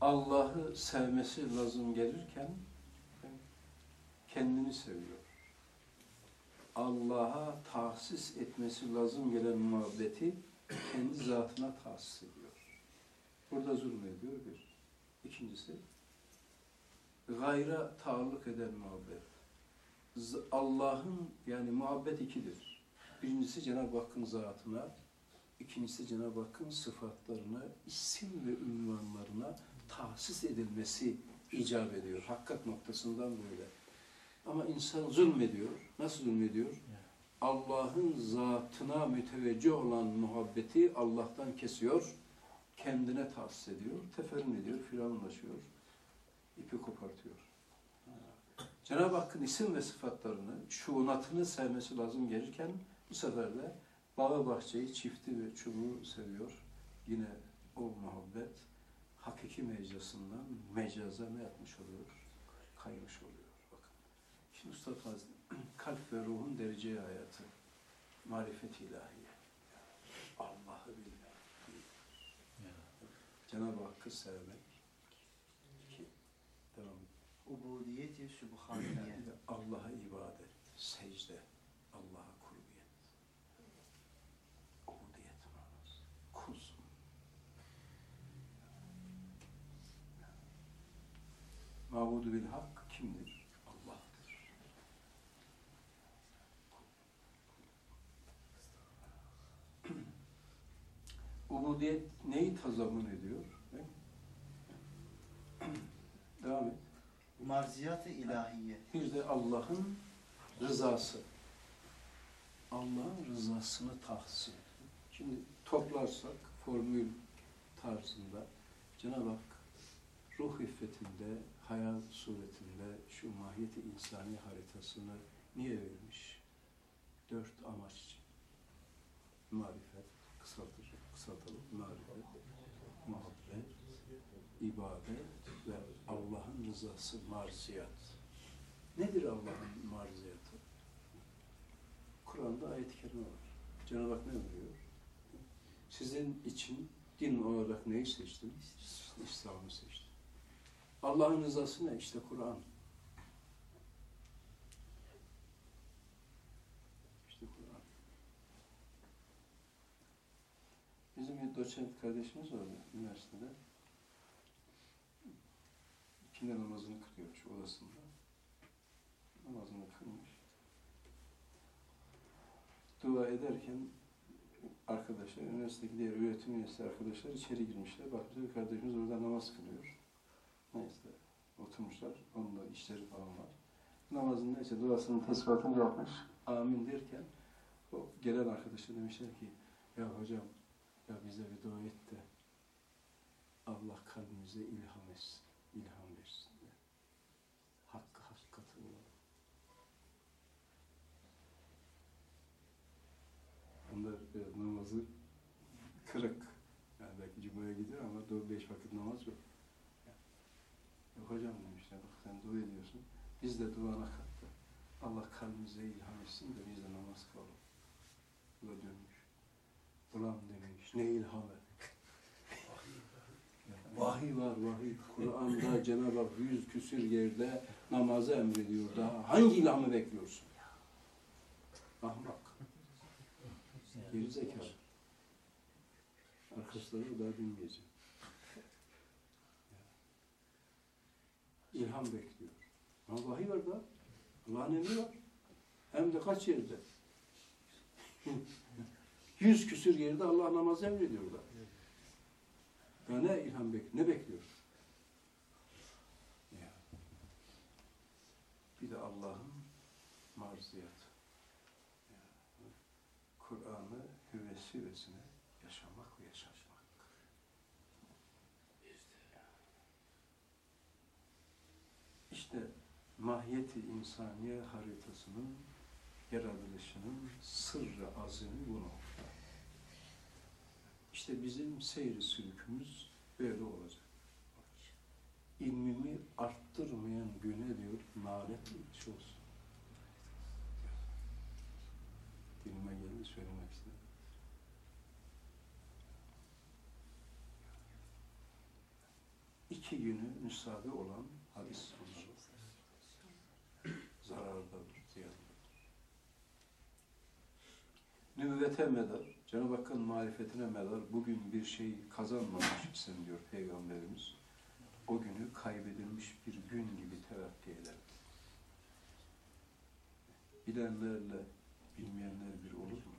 Allah'ı sevmesi lazım gelirken kendini seviyor. Allah'a tahsis etmesi lazım gelen muhabbeti kendi zatına tahsis ediyor. Burada zulmediyor bir. İkincisi gayra taalluk eden muhabbet. Allah'ın yani muhabbet ikidir. Birincisi Cenab-ı Hakk'ın zatına, ikincisi Cenab-ı Hakk'ın sıfatlarına, isim ve ünvanlarına tahsis edilmesi icap ediyor. Hakikat noktasından böyle. Ama insan zulmediyor. Nasıl zulmediyor? Allah'ın zatına müteveccih olan muhabbeti Allah'tan kesiyor, kendine tahsis ediyor, teferrin ediyor, firavunlaşıyor, ipi kopartıyor. Cenab-ı Hakk'ın isim ve sıfatlarını, şuunatını sevmesi lazım gelirken bu sefer de bağı bahçeyi, çifti ve çubuğu seviyor. Yine o muhabbet hakiki mecazından mecaza ne yapmış oluyor? Kaymış oluyor. Şimdi Hazretleri, kalp ve ruhun dereceye hayatı, marifet ilahiye, Allah'ı bilmek, Cenab-ı Hakk'ı sevmek, iki, devam Ubudiyeti Sübhaniye. Allah'a ibadet, secde, Allah'a kurbiyet. Ubudiyet manası. Kuz. Mabudu bil hak Ubudiyet neyi tazammun ediyor? Devam et. Marziyat-ı ilahiye. Bir de Allah'ın rızası. Allah'ın rızasını ediyor. Şimdi toplarsak formül tarzında Cenab-ı Hak ruh iffetinde, hayal suretinde şu mahiyeti insani haritasını niye vermiş? Dört amaç için. Marifet, kısaltacak, kısaltalım. Marifet, muhabbet, ibadet ve Allah'ın rızası, marziyat. Nedir Allah'ın marziyatı? Kur'an'da ayet-i kerime var. Cenab-ı Hak ne buyuruyor? Sizin için din olarak neyi seçtim? İslam'ı seçtim. Allah'ın rızası ne? İşte Kur'an. İşte Kur'an. Bizim bir doçent kardeşimiz vardı üniversitede. İkindi namazını kılıyormuş odasında. Namazını kılmış. Dua ederken arkadaşlar, üniversitedeki diğer öğretim üyesi arkadaşlar içeri girmişler. Bakmışlar bir kardeşimiz orada namaz kılıyor. Neyse oturmuşlar. Onun da işleri falan var. Namazın neyse duasının tesbihatını yapmış. Amin derken o gelen arkadaşlar demişler ki ya hocam ya bize bir dua et de Allah kalbimize ilham etsin. ilham versin de. Hakkı hakikatini Onlar e, namazı kırık. Yani belki cumaya gidiyor ama doğru beş vakit namaz yok. Ya, hocam demişler bak sen dua ediyorsun. Biz de duana kattı. Allah kalbimize ilham etsin de biz de namaz kılalım. Bu da dönmüş. Ulan demiş ne ilhamı. vahiy var vahiy. Kur'an'da Cenab-ı Hak yüz küsür yerde namazı emrediyor. Daha hangi ilhamı bekliyorsun? Ahmak. Geri zekalı. Arkadaşları daha bilmeyeceğim. İlham bekliyor. Ama vahiy var da. Allah'ın emri var. Hem de kaç yerde? Yüz küsür yerde Allah namazı emrediyor da. Ya ne ilham bekliyor? Ne bekliyor? Ya. Bir de Allah'ın marziyatı. Ya. Kur'an'ı hüvesivesine yaşamak ve yaşatmak. İşte mahiyeti insaniye haritasının yaratılışının sırrı azimi bu nokta. İşte bizim seyri sülkümüz böyle olacak. İlmimi arttırmayan güne diyor, nalet etmiş olsun. Dilime geldi söylemek istedim. İki günü müsaade olan hadis bunları. Zarardadır, ziyandadır. Nübüvvete medar, Cenab-ı Hakk'ın marifetine medar, bugün bir şey kazanmamış isen diyor Peygamberimiz, o günü kaybedilmiş bir gün gibi telakki eder. Bilenlerle bilmeyenler bir olur mu?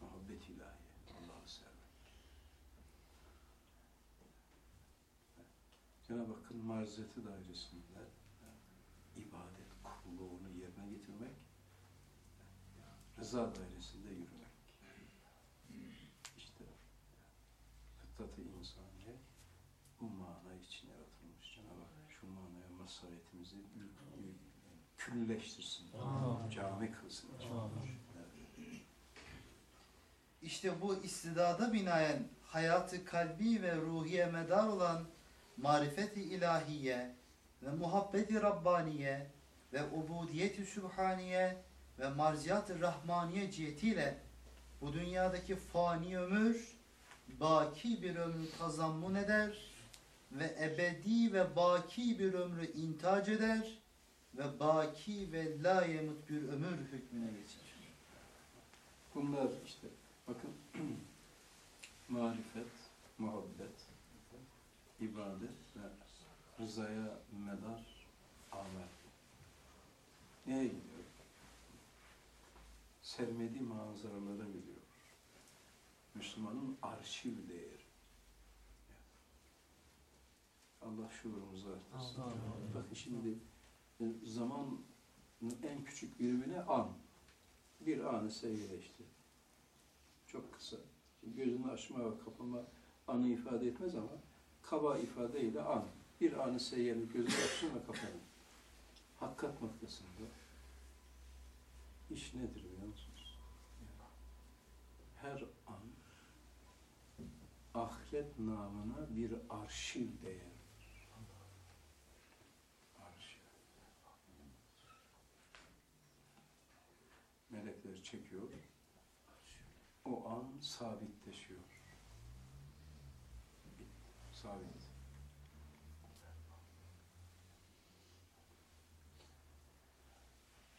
Muhabbet ilahi, Allah'ı sevmek. Cenab-ı Hakk'ın marziyeti dairesinde rıza dairesinde yürümek. İşte fıtrat-ı insaniye bu mana için yaratılmış. Cenab-ı Hak şu manaya masariyetimizi külleştirsin, cami kılsın. Evet. İşte bu istidada binaen hayatı kalbi ve ruhiye medar olan marifeti ilahiye ve muhabbeti rabbaniye ve ubudiyeti sübhaniye ve marziyat-ı rahmaniye cihetiyle bu dünyadaki fani ömür baki bir ömrü tazammun eder ve ebedi ve baki bir ömrü intac eder ve baki ve la yemut bir ömür hükmüne geçer. Bunlar işte bakın marifet, muhabbet, ibadet ve rızaya medar amel. Neye gidiyor? Sermedi manzaralara gidiyor. Müslümanın arşiv değeri. Allah şuurumuzu artırsın. Bakın şimdi e, zamanın en küçük birimine an. Bir anı seyreleşti. Çok kısa. Şimdi gözünü açma ve kapama anı ifade etmez ama kaba ifadeyle an. Bir anı seyyarlık gözünü açsın ve kapanın. Hakikat noktasında iş nedir biliyor musunuz? Her an ahiret namına bir arşiv değer. Arşiv. Melekler çekiyor. an sabitleşiyor. Sabit.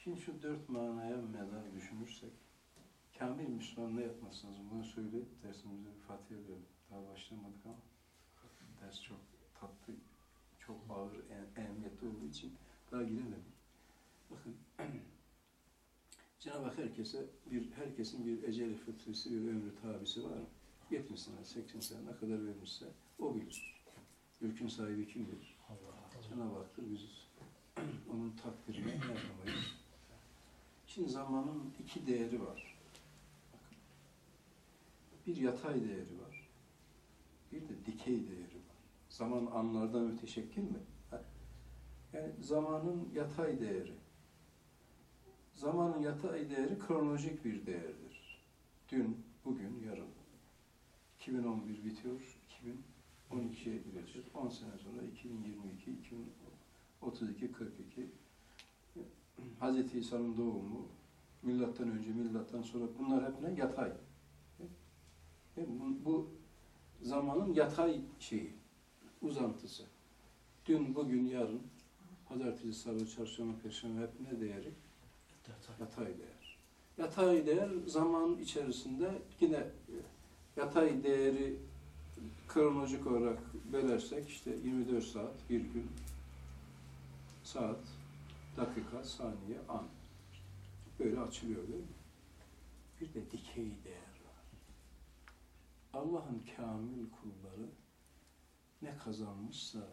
Şimdi şu dört manaya medar düşünürsek, kamil Müslüman ne yapması lazım? Bunu söyleyip dersimizi Fatih'e verelim. Daha başlamadık ama ders çok tatlı, çok ağır, en, ehemmiyetli olduğu için daha giremedik. Bakın, Cenab-ı Hak herkese bir, herkesin bir eceli fıtrisi, bir ömrü tabisi var mı? 70 sene, 80 sene ne kadar vermişse o bilir. Mülkün sahibi kim bilir? Cenab-ı Hak'tır biz onun takdirine ne yapamayız? Şimdi zamanın iki değeri var. Bakın. Bir yatay değeri var. Bir de dikey değeri var. Zaman anlardan müteşekkil mi? Yani zamanın yatay değeri. Zamanın yatay değeri kronolojik bir değerdir. Dün, bugün, yarın. 2011 bitiyor, 2012'ye gireceğiz. 10 sene sonra 2022, 2032, 42. Hz. İsa'nın doğumu, milattan önce, milattan sonra bunlar hep ne? Yatay. Bu, bu zamanın yatay şeyi, uzantısı. Dün, bugün, yarın, pazartesi, salı, çarşamba, perşembe hep ne değeri? Yatay değer. Yatay değer zaman içerisinde yine e, yatay değeri kronolojik olarak bölersek işte 24 saat, bir gün, saat, dakika, saniye, an. Böyle açılıyor değil mi? Bir de dikey değer var. Allah'ın kamil kulları ne kazanmışsa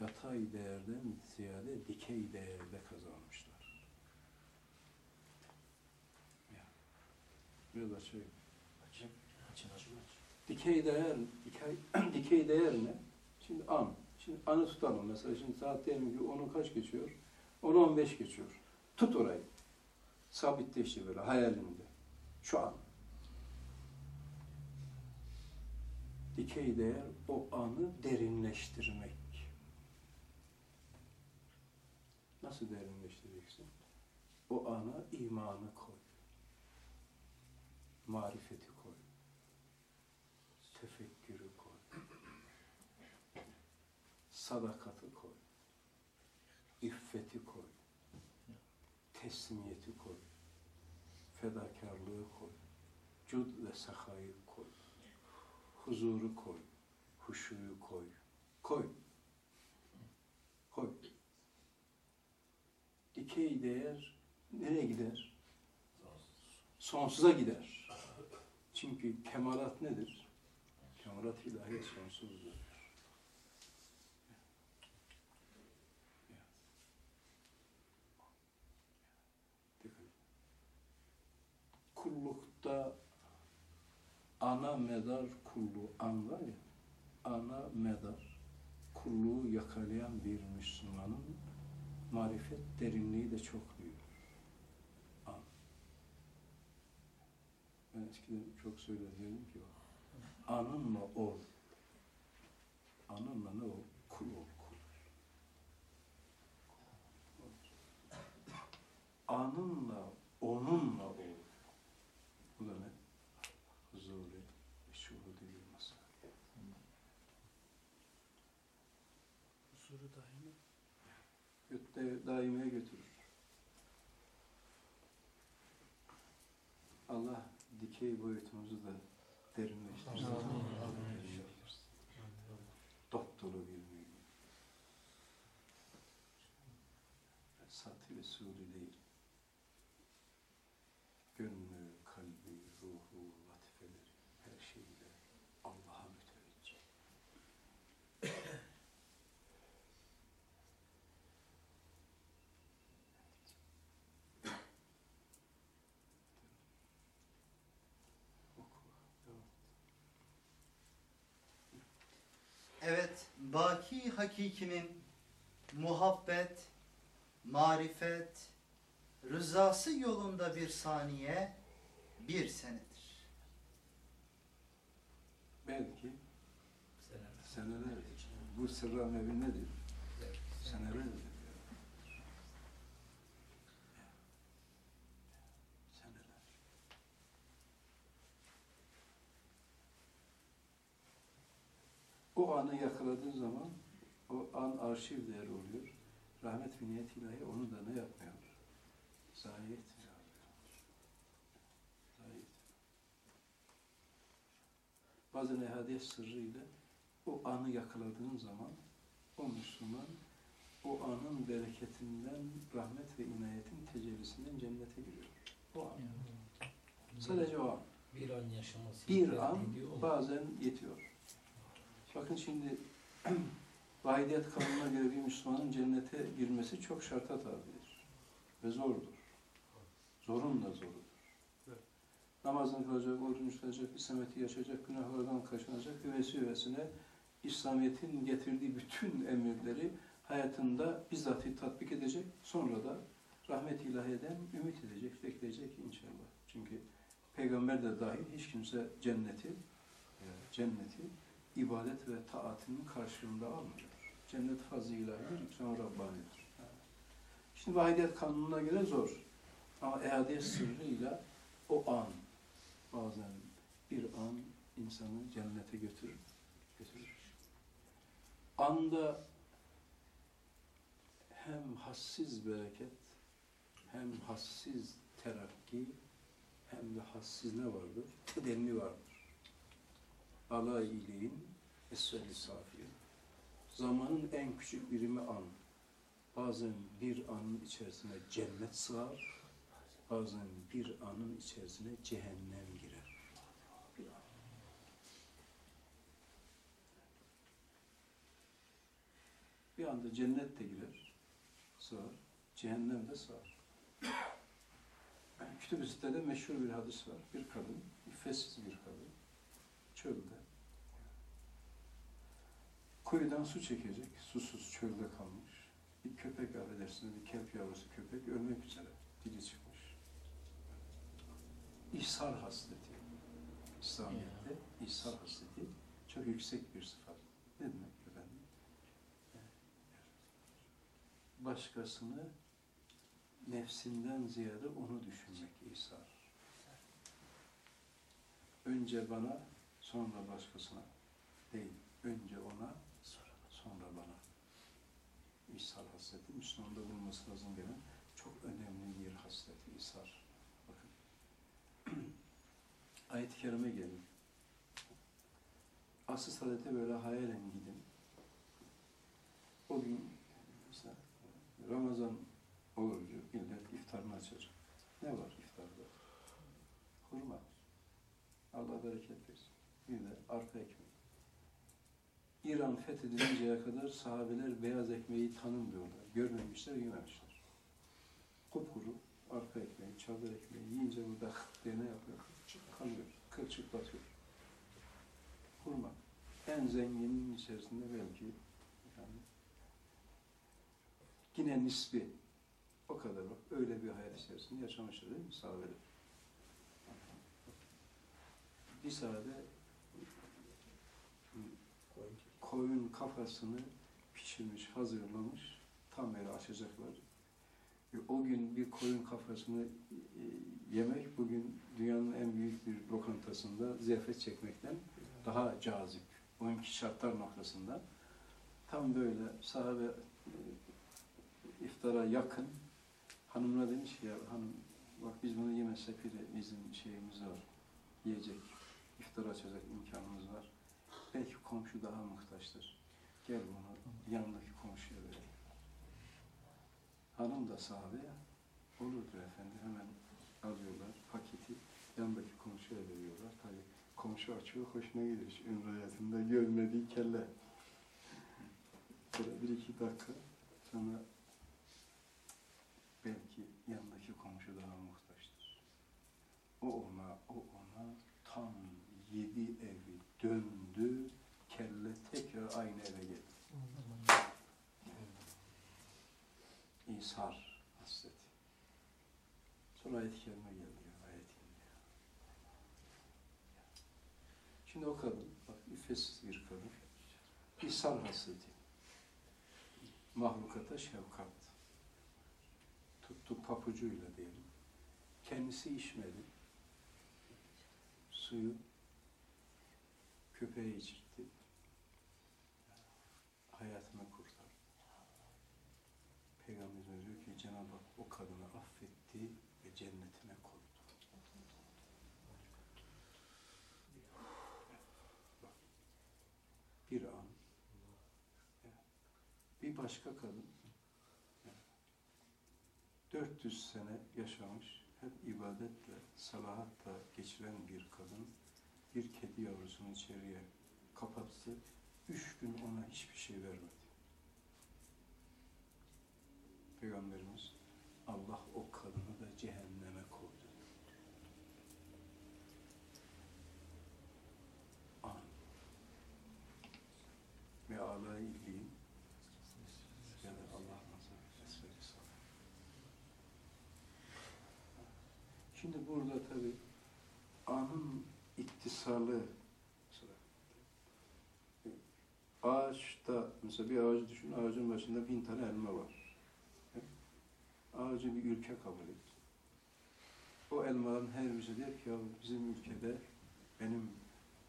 yatay değerden ziyade dikey değerde kazanmışlar. Ya. Biraz açayım. Dikey değer, dikey, dikey değer ne? Şimdi an. Şimdi anı tutalım mesela. Şimdi saat diyelim ki 10'u kaç geçiyor? 10'u 15 geçiyor. Tut orayı. Sabitleşti böyle hayalinde. Şu an. Dikey değer o anı derinleştirmek. Nasıl derinleştireceksin? O ana imanı koy. Marifeti koy. Tefekkürü koy. Sadakati koy. İffeti koy. Teslimiyeti koy. Fedakarlığı koy. Cud ve sahayı koy. Huzuru koy. Huşuyu koy. Koy. Koy. Dikey değer nereye gider? Sonsuza gider. Çünkü kemalat nedir? Kemalat ilahi sonsuzdur. Kullukta ana medar kulluğu an var ya, ana medar kulluğu yakalayan bir Müslümanın marifet derinliği de çok büyük. An. Ben eskiden çok söylerdim ki anınla ol. Anınla ne ol? Kul ol. Kul. Anınla, onunla ol. Bu da ne? Huzuri ve şuhudi bir masal. Huzuru daimi. Götte daimeye götürür. Allah dikey boyutumuzu da derinleştirsin. Dop dolu bir mümin. Sati ve suri değil. Gönlü, kalbi, ruhu, latifeleri, her şeyiyle Allah'a müteveccih. Oku. Devam. Evet, baki hakikinin muhabbet, marifet, rızası yolunda bir saniye bir senedir. Belki seneler. Bu sırra nedir? Senelerdir. Seneler. Anı yakaladığı zaman o an arşiv değeri oluyor. Rahmet ve niyet ilahi onu da ne yapmıyor? Zayi etmiyor. Zayi etmiyor. Bazen ehadiyet sırrıyla o anı yakaladığın zaman o Müslüman o anın bereketinden, rahmet ve inayetin tecellisinden cennete giriyor. O an. Sadece o an. bir an yaşaması Bir an bazen yetiyor. Bakın şimdi vahidiyet kanununa göre bir Müslümanın cennete girmesi çok şarta tabidir. Ve zordur. Zorun da zorudur. Namazını kılacak, orucunu tutacak, İslamiyet'i yaşayacak, günahlardan kaçınacak, hüvesi hüvesine İslamiyet'in getirdiği bütün emirleri hayatında bizzat tatbik edecek. Sonra da rahmet ilahiyeden ümit edecek, bekleyecek inşallah. Çünkü peygamber de dahil hiç kimse cenneti e, cenneti ibadet ve taatinin karşılığında almıyor. Cennet fazl-ı ilahidir, ikram Rabbani'dir. Şimdi vahidiyet kanununa göre zor. Ama ehadiyet sırrıyla o an, bazen bir an insanı cennete götürür. götürür. Anda hem hassiz bereket, hem hassiz terakki, hem de hassiz ne vardır? Kıdemli vardır. Ala iyiliğin esveli safiye. Zamanın en küçük birimi an. Bazen bir anın içerisine cennet sığar, bazen bir anın içerisine cehennem girer. Bir an. Bir anda cennet de girer, sığar, cehennem de sığar. Kütüb-i meşhur bir hadis var. Bir kadın, iffetsiz bir kadın, çölde. Kuyudan su çekecek, susuz çölde kalmış. Bir köpek affedersiniz, bir kelp yavrusu köpek ölmek üzere, dili çıkmış. İhsar hasleti. İslamiyet'te ihsar hasleti çok yüksek bir sıfat. Ne demek efendim? Başkasını nefsinden ziyade onu düşünmek ihsar. Önce bana, sonra başkasına değil. Önce ona, sonra bana. İshar hasreti, Müslüman'da bulunması lazım gelen çok önemli bir hasreti, ishar. Bakın. Ayet-i Kerime gelin. Asıl saadete böyle hayalen gidin. O gün mesela Ramazan orucu millet iftarını açacak. Ne var iftarda? Hurma. Allah bereket versin. Bir de arka ekmek. İran fethedilinceye kadar sahabeler beyaz ekmeği tanımıyorlar. Görmemişler, yememişler. Kupkuru arka ekmeği, çadır ekmeği yiyince burada diye ne yapıyor? Kalıyor, kılçıklatıyor. Hurma. En zenginin içerisinde belki yani yine nisbi o kadar bak. Öyle bir hayat içerisinde yaşamışlar değil mi sahabeler? Bir sahade koyun kafasını pişirmiş, hazırlamış. Tam böyle açacaklar. E, O gün bir koyun kafasını e, yemek bugün dünyanın en büyük bir lokantasında ziyafet çekmekten daha cazip. O şartlar noktasında. Tam böyle sahabe e, iftara yakın hanımına demiş ki ya hanım bak biz bunu yemezsek bir de bizim şeyimiz var. Yiyecek, iftar açacak imkanımız var. Belki komşu daha muhtaçtır. Gel bunu yanındaki komşuya verelim. Hanım da sahabe ya. Olurdur efendim. Hemen alıyorlar paketi. Yanındaki komşuya veriyorlar. Tabii komşu açıyor. Hoşuna gidiyor. Şu Ömrü hayatında görmediği kelle. Böyle bir iki dakika sonra belki yanındaki komşu daha muhtaçtır. O ona, o ona tam yedi evi döndü, kelle tekrar aynı eve geldi. İshar hasreti. Sonra ayet-i kerime geldi. Ayet. Şimdi o kadın, bak iffetsiz bir kadın, İshar hasreti. Mahlukata şefkat. Tuttu papucuyla diyelim. Kendisi içmedi. Suyu köpeğe içirtti. hayatını kurtardı. Peygamberimiz diyor ki Cenab-ı Hak o kadını affetti ve cennetine koydu. Bir an bir başka kadın 400 sene yaşamış, hep ibadetle, salahatla geçiren bir kadın bir kedi yavrusunu içeriye kapattı. Üç gün ona hiçbir şey vermedi. Peygamberimiz Allah o kadını da cehenneme koydu. An. Ve ala illiğin ya Allah nazarı. Şimdi burada tabi anın mesela ağaçta mesela bir ağacı düşün ağacın başında bin tane elma var. Ağacı bir ülke kabul et. O elmaların her birisi der ki ya bizim ülkede benim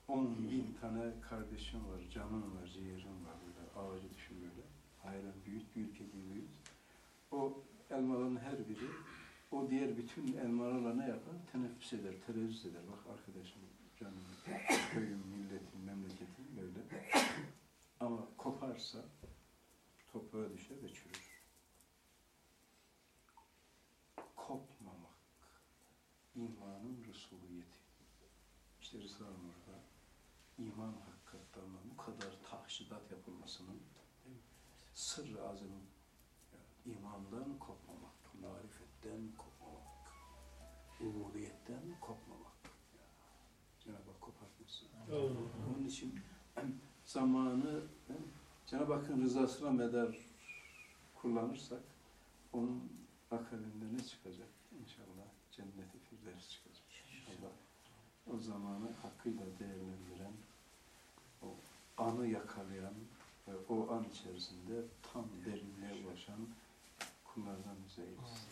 on bin tane kardeşim var, canım var, ciğerim var böyle ağacı düşün böyle. Hayran büyüt, bir ülke gibi büyüt. O elmaların her biri o diğer bütün elmalarla ne yapar? Teneffüs eder, terezzüt eder. Bak arkadaşım, canım, köyüm, milletim, memleketim böyle. Ama koparsa toprağa düşer ve çürür. Kopmamak, imanın resuliyeti. İşte Rıza Nur'da iman hakikatlerine bu kadar tahşidat yapılmasının sırrı azamı Onun için zamanı? Cenab-ı Hakk'ın rızasına medar kullanırsak onun akabinde ne çıkacak? İnşallah cenneti firdevs çıkacak. İnşallah o zamanı hakkıyla değerlendiren, o anı yakalayan ve o an içerisinde tam derinliğe ulaşan kullardan bize eylesin.